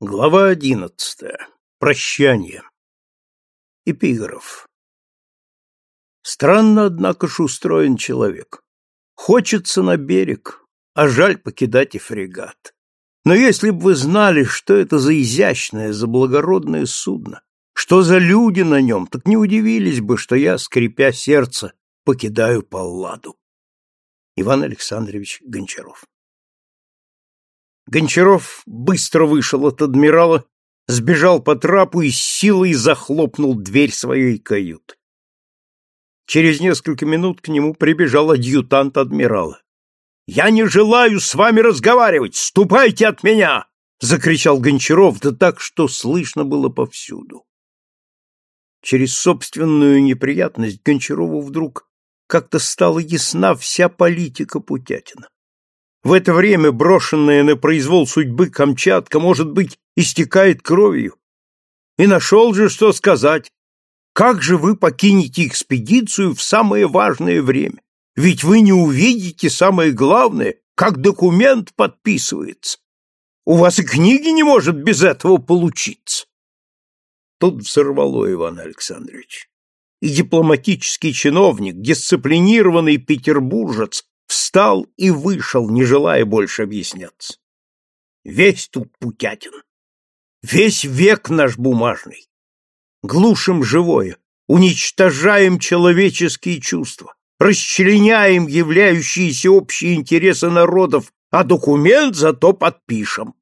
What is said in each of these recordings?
Глава одиннадцатая. Прощание. Эпиграф. Странно, однако ж, устроен человек. Хочется на берег, а жаль покидать и фрегат. Но если бы вы знали, что это за изящное, за благородное судно, что за люди на нем, так не удивились бы, что я, скрипя сердце, покидаю Палладу. Иван Александрович Гончаров Гончаров быстро вышел от адмирала, сбежал по трапу и с силой захлопнул дверь своей каюты. Через несколько минут к нему прибежал адъютант адмирала. «Я не желаю с вами разговаривать! Ступайте от меня!» — закричал Гончаров, да так, что слышно было повсюду. Через собственную неприятность Гончарову вдруг как-то стала ясна вся политика Путятина. В это время брошенная на произвол судьбы Камчатка, может быть, истекает кровью. И нашел же, что сказать. Как же вы покинете экспедицию в самое важное время? Ведь вы не увидите самое главное, как документ подписывается. У вас и книги не может без этого получиться. Тут взорвало Иван Александрович. И дипломатический чиновник, дисциплинированный петербуржец, встал и вышел, не желая больше объясняться. Весь тут путятин. Весь век наш бумажный. Глушим живое, уничтожаем человеческие чувства, расчленяем являющиеся общие интересы народов, а документ зато подпишем.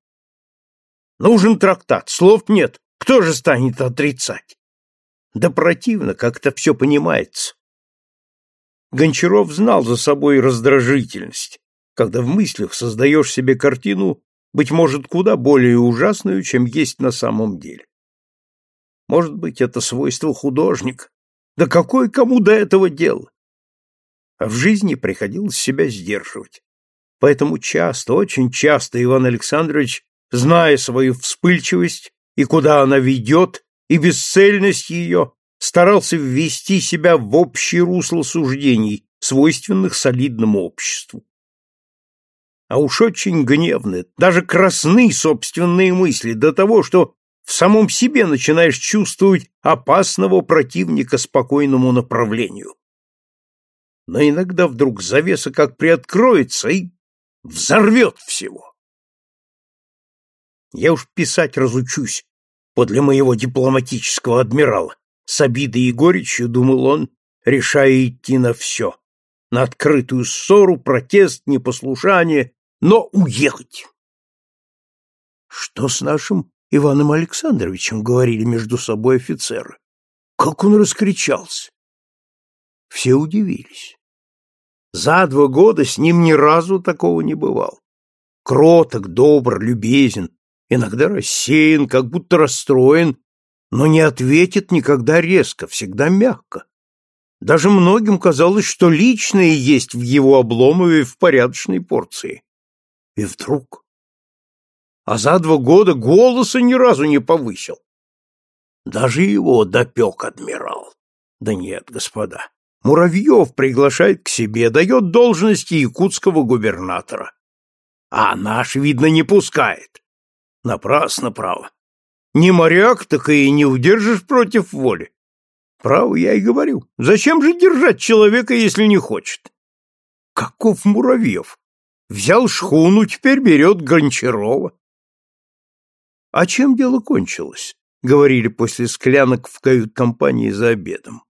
Нужен трактат, слов нет, кто же станет отрицать? Да противно, как это все понимается. Гончаров знал за собой раздражительность, когда в мыслях создаешь себе картину, быть может, куда более ужасную, чем есть на самом деле. Может быть, это свойство художника. Да какое кому до этого дело? А в жизни приходилось себя сдерживать. Поэтому часто, очень часто Иван Александрович, зная свою вспыльчивость и куда она ведет, и бесцельность ее, старался ввести себя в общее русло суждений, свойственных солидному обществу. А уж очень гневны, даже красны собственные мысли до того, что в самом себе начинаешь чувствовать опасного противника спокойному направлению. Но иногда вдруг завеса как приоткроется и взорвет всего. Я уж писать разучусь подле моего дипломатического адмирала. С обидой и горечью думал он, решая идти на все. На открытую ссору, протест, непослушание, но уехать. Что с нашим Иваном Александровичем, говорили между собой офицеры. Как он раскричался! Все удивились. За два года с ним ни разу такого не бывал. Кроток, добр, любезен, иногда рассеян, как будто расстроен но не ответит никогда резко, всегда мягко. Даже многим казалось, что личное есть в его Обломове в порядочной порции. И вдруг... А за два года голоса ни разу не повысил. Даже его допек адмирал. Да нет, господа, Муравьев приглашает к себе, дает должности якутского губернатора. А наш, видно, не пускает. Напрасно, право. Не моряк, так и не удержишь против воли. Право, я и говорю. Зачем же держать человека, если не хочет? Каков Муравьев? Взял шхуну, теперь берет Гончарова. А чем дело кончилось? Говорили после склянок в кают-компании за обедом.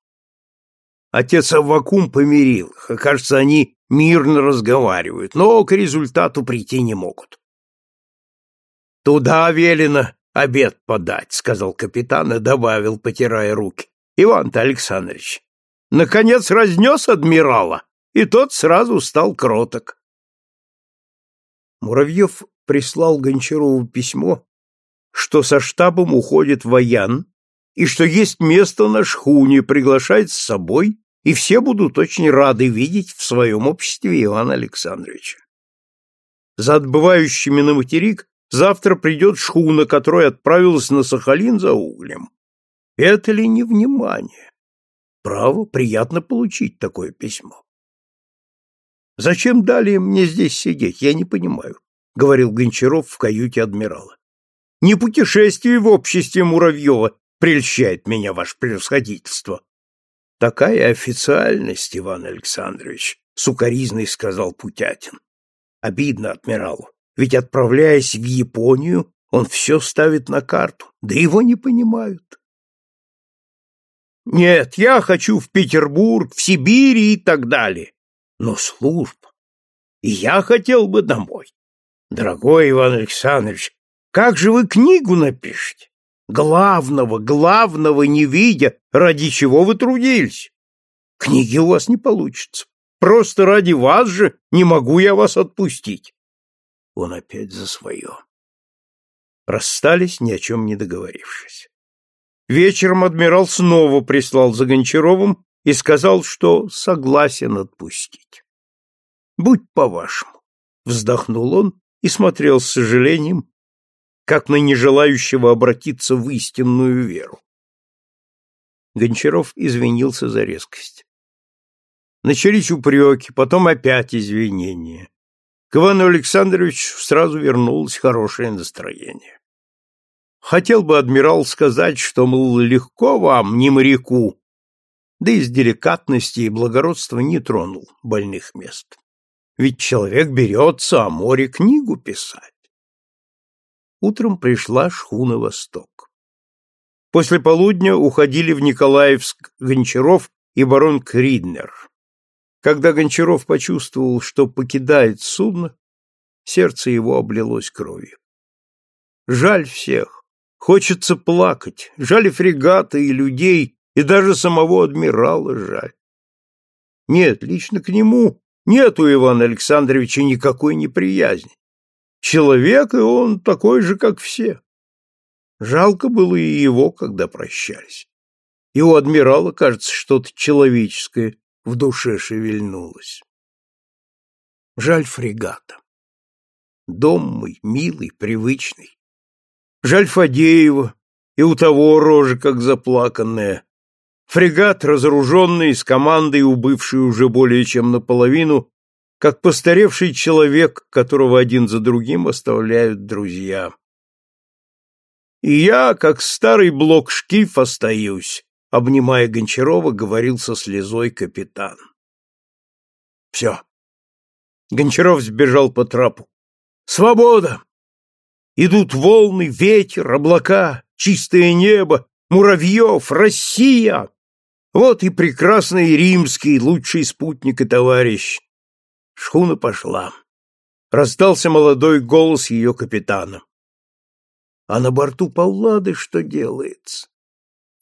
Отец Аввакум помирил их, и, кажется, они мирно разговаривают, но к результату прийти не могут. Туда велено обед подать, — сказал капитан и добавил, потирая руки. — Иван-то Александрович, наконец разнес адмирала, и тот сразу стал кроток. Муравьев прислал Гончарову письмо, что со штабом уходит воян, и что есть место на шхуне, приглашает с собой, и все будут очень рады видеть в своем обществе Ивана Александровича. За отбывающими на материк Завтра придет шхуна, которая отправилась на Сахалин за углем. Это ли не внимание? Право, приятно получить такое письмо. Зачем дали мне здесь сидеть, я не понимаю, говорил Гончаров в каюте адмирала. не путешествие в обществе Муравьева прельщает меня, ваше превосходительство. Такая официальность, Иван Александрович, сукаризный сказал Путятин. Обидно адмиралу, ведь отправляясь в Японию, он все ставит на карту, да его не понимают. Нет, я хочу в Петербург, в Сибирь и так далее. Но служба. И я хотел бы домой. Дорогой Иван Александрович, как же вы книгу напишете? Главного, главного не видя, ради чего вы трудились. Книги у вас не получится. Просто ради вас же не могу я вас отпустить. Он опять за свое. Расстались, ни о чем не договорившись. Вечером адмирал снова прислал за Гончаровым и сказал, что согласен отпустить. «Будь по-вашему», — вздохнул он и смотрел с сожалением, как на нежелающего обратиться в истинную веру. Гончаров извинился за резкость. Начались упреки, потом опять извинения. К Ивану Александровичу сразу вернулось хорошее настроение. Хотел бы адмирал сказать, что, мол, легко вам, не моряку, да из деликатности и благородства не тронул больных мест. Ведь человек берется о море книгу писать. Утром пришла шхуна «Восток». После полудня уходили в Николаевск Гончаров и барон Криднер. Когда Гончаров почувствовал, что покидает судно, сердце его облилось кровью. Жаль всех. Хочется плакать. Жаль фрегаты и людей, и даже самого адмирала жаль. Нет, лично к нему нет у Ивана Александровича никакой неприязни. Человек, и он такой же, как все. Жалко было и его, когда прощались. И у адмирала, кажется, что-то человеческое в душе шевельнулось. Жаль фрегата. Дом мой, милый, привычный. Жаль Фадеева, и у того рожа как заплаканная. Фрегат, разоруженный, с командой, убывший уже более чем наполовину, как постаревший человек, которого один за другим оставляют друзья. И я, как старый блок шкиф, остаюсь, обнимая Гончарова, говорил со слезой капитан. Все. Гончаров сбежал по трапу. Свобода! Идут волны, ветер, облака, чистое небо, Муравьев, Россия! Вот и прекрасный римский, лучший спутник и товарищ. Шхуна пошла. Раздался молодой голос ее капитана. А на борту Паллады что делается?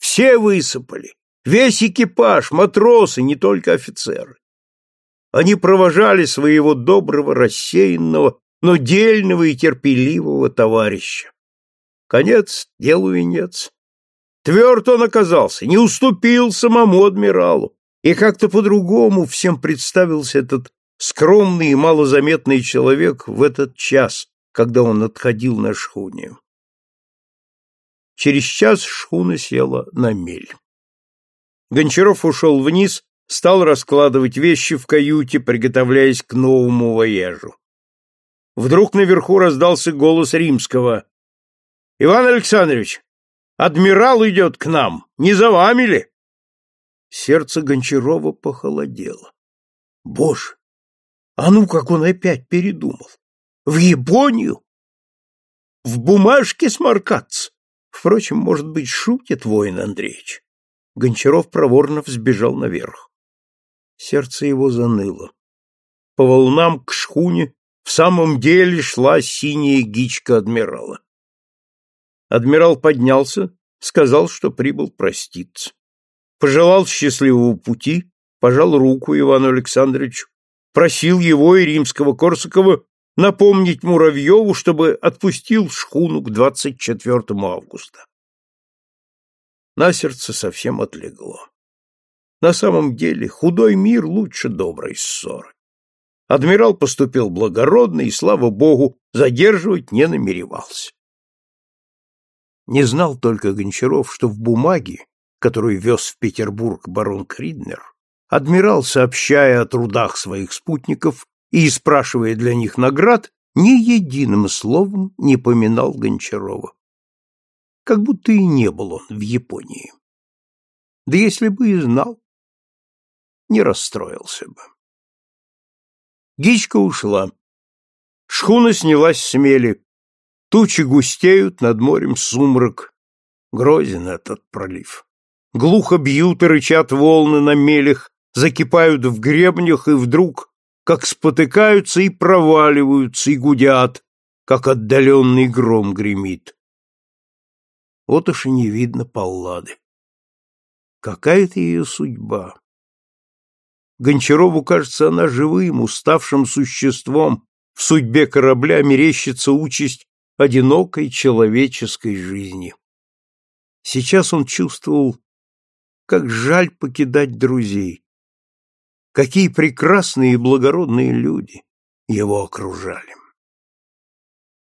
Все высыпали. Весь экипаж, матросы, не только офицеры. Они провожали своего доброго, рассеянного, но дельного и терпеливого товарища. Конец делу венец. Тверд он оказался, не уступил самому адмиралу, и как-то по-другому всем представился этот скромный и малозаметный человек в этот час, когда он отходил на шхуне. Через час шхуна села на мель. Гончаров ушел вниз, стал раскладывать вещи в каюте, приготовляясь к новому вояжу. Вдруг наверху раздался голос римского. — Иван Александрович, адмирал идет к нам, не за вами ли? Сердце Гончарова похолодело. Боже, а ну как он опять передумал? В Японию? В бумажке сморкаться? Впрочем, может быть, шутит воин Андреевич. Гончаров проворно взбежал наверх. Сердце его заныло. По волнам к шхуне в самом деле шла синяя гичка адмирала. Адмирал поднялся, сказал, что прибыл проститься. Пожелал счастливого пути, пожал руку Ивану Александровичу, просил его и римского Корсакова напомнить Муравьеву, чтобы отпустил шхуну к 24 августа. На сердце совсем отлегло. На самом деле худой мир лучше доброй ссоры. Адмирал поступил благородно и, слава богу, задерживать не намеревался. Не знал только Гончаров, что в бумаге, которую вез в Петербург барон Криднер, адмирал, сообщая о трудах своих спутников, и, спрашивая для них наград, ни единым словом не поминал Гончарова. как будто и не был он в Японии. Да если бы и знал, не расстроился бы. Гичка ушла. Шхуна снялась с мели. Тучи густеют, над морем сумрак. Грозен этот пролив. Глухо бьют и рычат волны на мелях, закипают в гребнях и вдруг, как спотыкаются и проваливаются, и гудят, как отдаленный гром гремит. Вот уж и не видно Паллады. Какая-то ее судьба. Гончарову кажется она живым, уставшим существом, в судьбе корабля мерещится участь одинокой человеческой жизни. Сейчас он чувствовал, как жаль покидать друзей. Какие прекрасные и благородные люди его окружали.